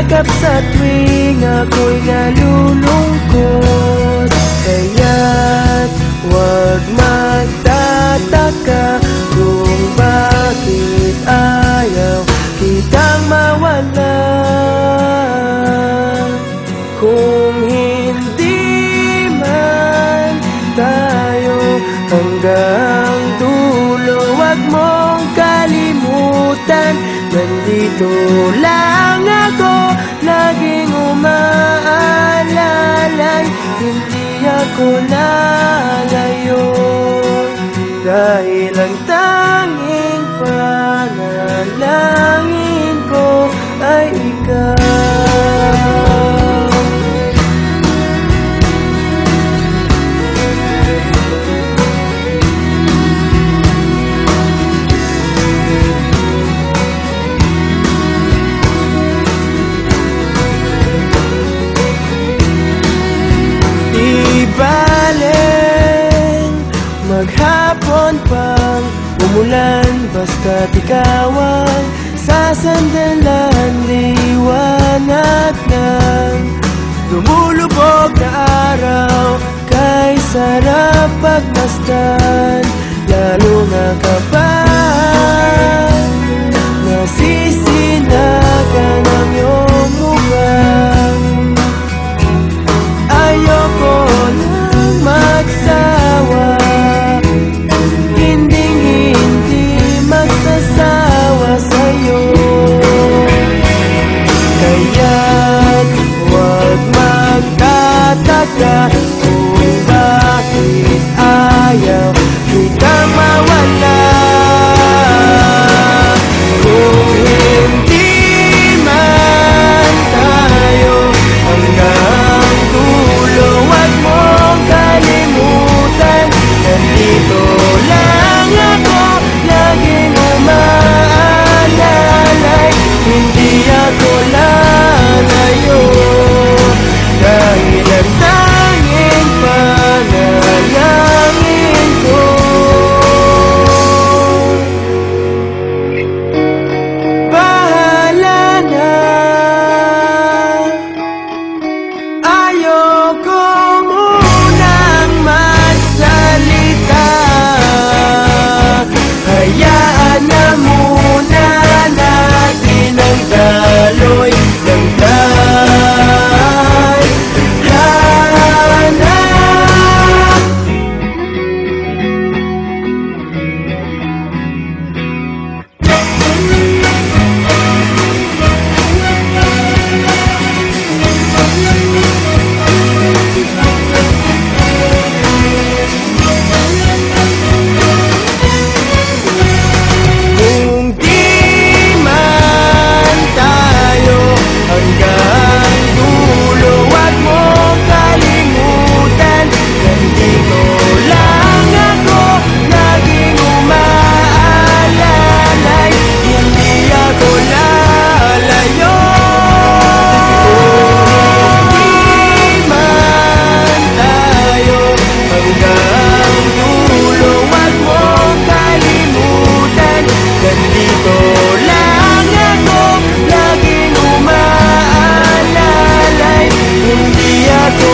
yakap sa tuwing ako'y nalulungkot. Kaya't huwag magtataka kung bakit ayaw kitang mawala. Kung hindi man tayo hanggang dulo Huwag mong kalimutan Nandito lang ako. Ako lalayo Dahil ang tanging maghapon pang umulan Basta't ikaw ang sasandalan Liwanag ng lumulubog na araw Kay sarap pagmasdan Yeah.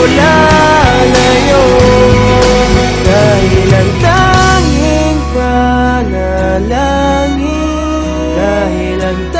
mula ngayon Dahil ang tanging panalangin. Dahil ang